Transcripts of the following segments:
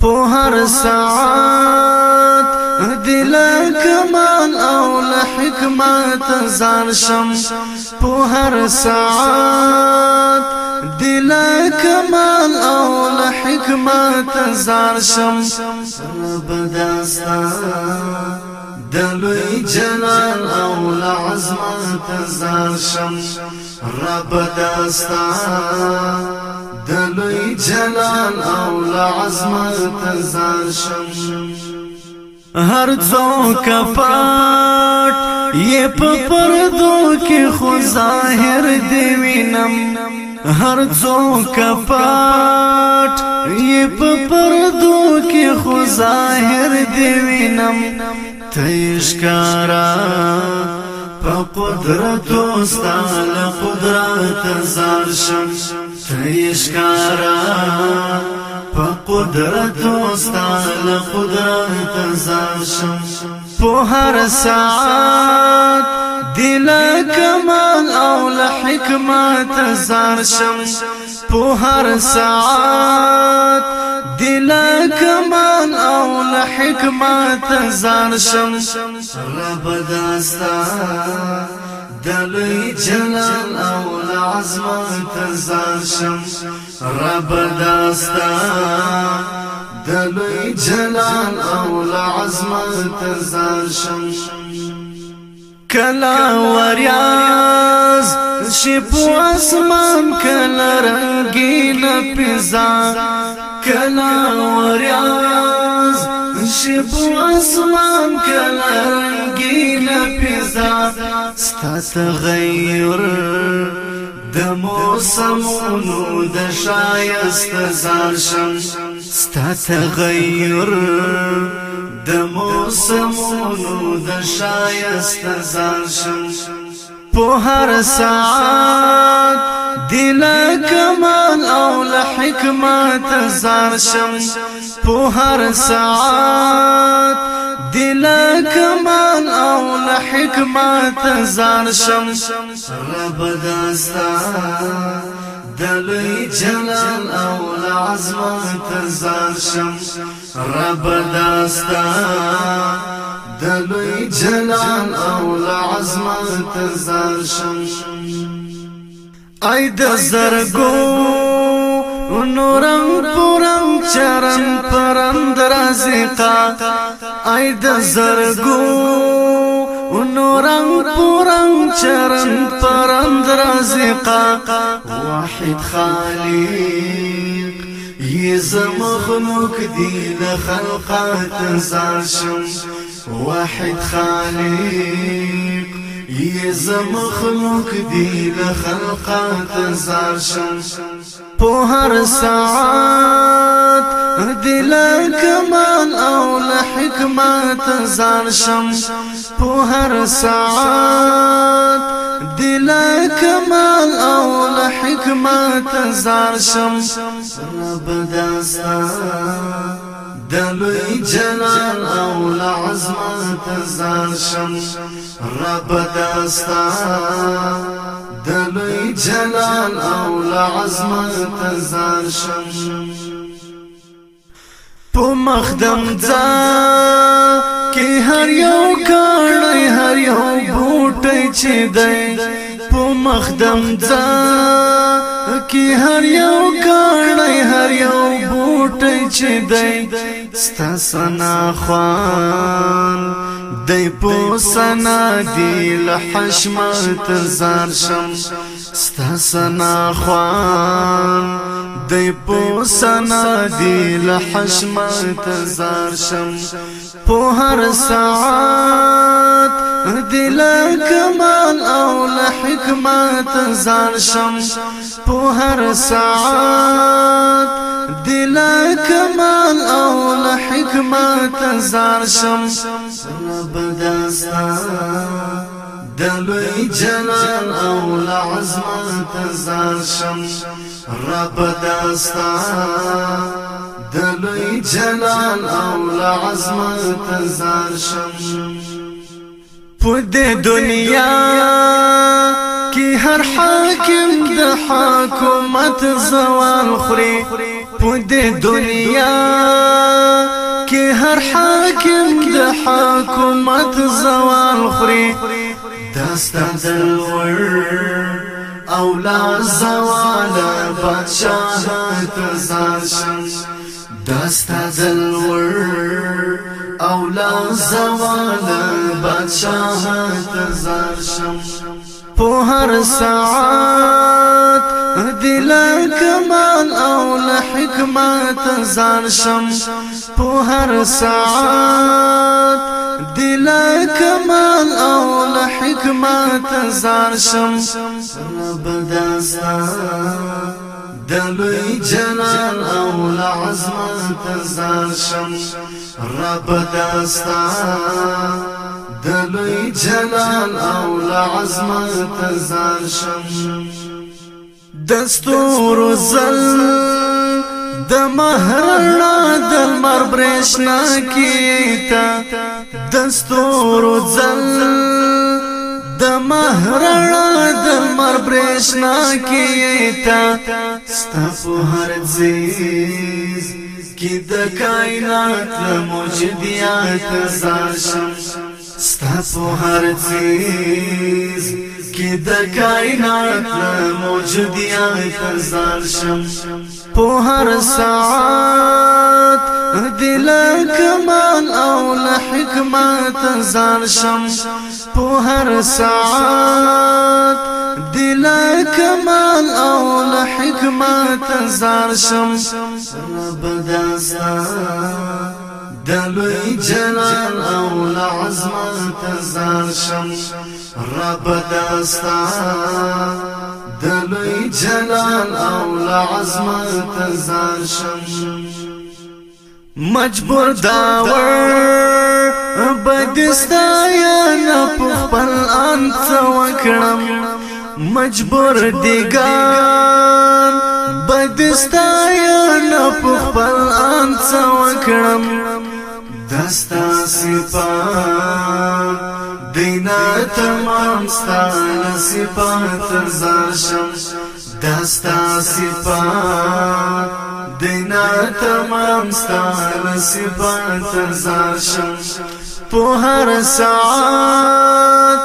په هر ساعت دل کمال او له حکمت زار شم په هر ساعت دل کمال او له حکمت زار شم رب داستا دلوی جلال او لعظمت زار شم رب داستا دلوی جلال او لعظمت زان شم هر څوک پټ یې په پردو کې خو ظاهر دی وینم هر څوک پټ یې په پردو کې خو ظاهر دی وینم تیش کارا په قدرت او ستاله قدرت زار شم تریشکارا پا قدرت وستال قدرت زاشم پو هر ساعت دل کمال او لحکمت زاشم پو هر ساعت دل كمال او لحکمت زاشم رب داستا دلی جنان او لعزم تزاشم رب داستا دلی جنان او لعزم تزاشم کلا وریاز شپو اسمان کلا رنگی نپیزا کلا وریاز شبو اسمان کلا رنگین پیزا ستاس غیر د موسمونو د شایست زار شم ستاس غیر د موسمونو د شایست زار شم په هر ساعت دل کمال او لحکمت زار شم په هر ساعت دل کمال او له حکمت ځان شم رب داستا دلوی جلال او له عظمت ځان شم رب داستا دلوی جلال او له عظمت ځان شم اې د زرګو نورم پورم چرم پرم درازقا ای د زرګو نورم پورم چرم پرم درازقا واحد خالق یزم خلق دين خلقات زارشم واحد خالق یہ زم مخلوق دی له خلقات زار شم په هر ساعت دل کمال او له حکمت زار شم په هر ساعت دل کمال او له حکمت زار شم رب داستا دلوی جلال او له زما تزان شم رب دستا دلوی جلال او لعظمت زان شم پو مخدم ځان کې هر یو کړي هر یو بوټي چې دی پو مخدم ځان پکې هر یو کانای هر یو بوټی چې دی ستا سنا خوان دی په سنا دی لحشمت زار شم ستا سنا خوان دی په سنا دی لحشمت زار شم په هر ساعت له کمال او له حکمت زان شم په هر ساعت دل کمال او له حکمت زان شم رب دلوی جلال او لعظمت زان شم رب داستا دلوی جلال او لعظمت زان شم پد دنیا کی هر حاکم د حکومت زوال خوري پد دنیا کی هر حاکم د حکومت زوال خوري داستان زلور او لا زوال بادشاہ تزاشن داستان زلور او لا زوال شاه انتظار شم هر ساعت دل کمال او لحکمت زان شم په هر ساعت دل کمال او لحکمت زان شم رب داستا دلوی جلال او لعظمت زان شم رب داستان دلوی جلال او لعظمت زار شم دستور زل د مهرنا د مر برشنا کیتا دستور زل د مهرنا د مر برشنا کیتا ستاسو هر عزیز کی د کائنات موجدیات زاشم ستاسو هر چیز کی در کائنات موجودی آئی فرزار شم پو هر ساعت دل کمال او لحکمت زار شم پو هر ساعت دل کمال او لحکمت زار شم رب داستا د لوی جلال او عظمت زار شم رب داستا د لوی جلال او عظمت زار شم مجبور داور بدستا یا نه خپل ان وکړم مجبور دیګان بدستا یا نه خپل ان وکړم دستا سپان دینا تمام ستا سپان ترزا دستا سپان دینا تمام ستا سپان ترزا شم سعاد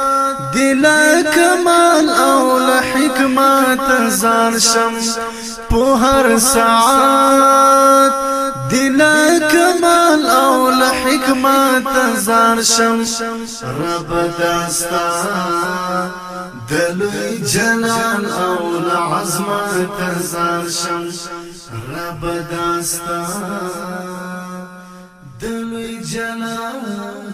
دل کمال اول له حکمت زار شم سعاد هر ساعت د حکمت زار شم رب داستا دلوی جلال او العظمت زار شم رب داستا دلوی جلال